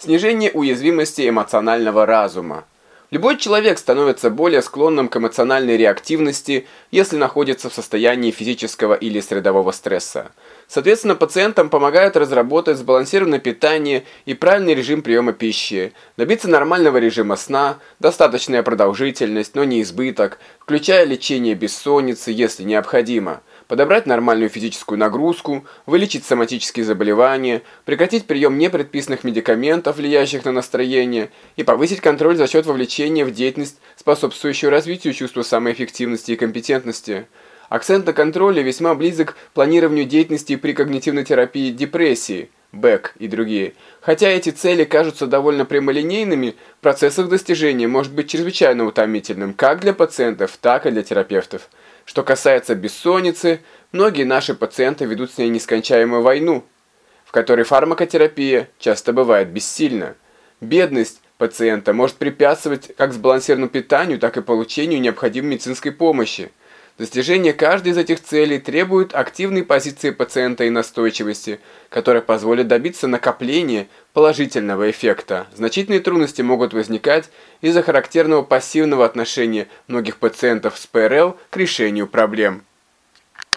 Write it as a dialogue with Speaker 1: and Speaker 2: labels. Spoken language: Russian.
Speaker 1: Снижение уязвимости эмоционального разума. Любой человек становится более склонным к эмоциональной реактивности, если находится в состоянии физического или средового стресса. Соответственно, пациентам помогают разработать сбалансированное питание и правильный режим приема пищи, добиться нормального режима сна, достаточная продолжительность, но не избыток, включая лечение бессонницы, если необходимо – подобрать нормальную физическую нагрузку, вылечить соматические заболевания, прекратить прием непредписанных медикаментов, влияющих на настроение, и повысить контроль за счет вовлечения в деятельность, способствующую развитию чувства самоэффективности и компетентности. Акцент на контроле весьма близок к планированию деятельности при когнитивной терапии депрессии, БЭК и другие. Хотя эти цели кажутся довольно прямолинейными, процесс их достижения может быть чрезвычайно утомительным как для пациентов, так и для терапевтов. Что касается бессонницы, многие наши пациенты ведут с ней нескончаемую войну, в которой фармакотерапия часто бывает бессильна. Бедность пациента может препятствовать как сбалансированному питанию, так и получению необходимой медицинской помощи. Достижение каждой из этих целей требует активной позиции пациента и настойчивости, которая позволит добиться накопления положительного эффекта. Значительные трудности могут возникать из-за характерного пассивного отношения многих пациентов с ПРЛ к решению проблем.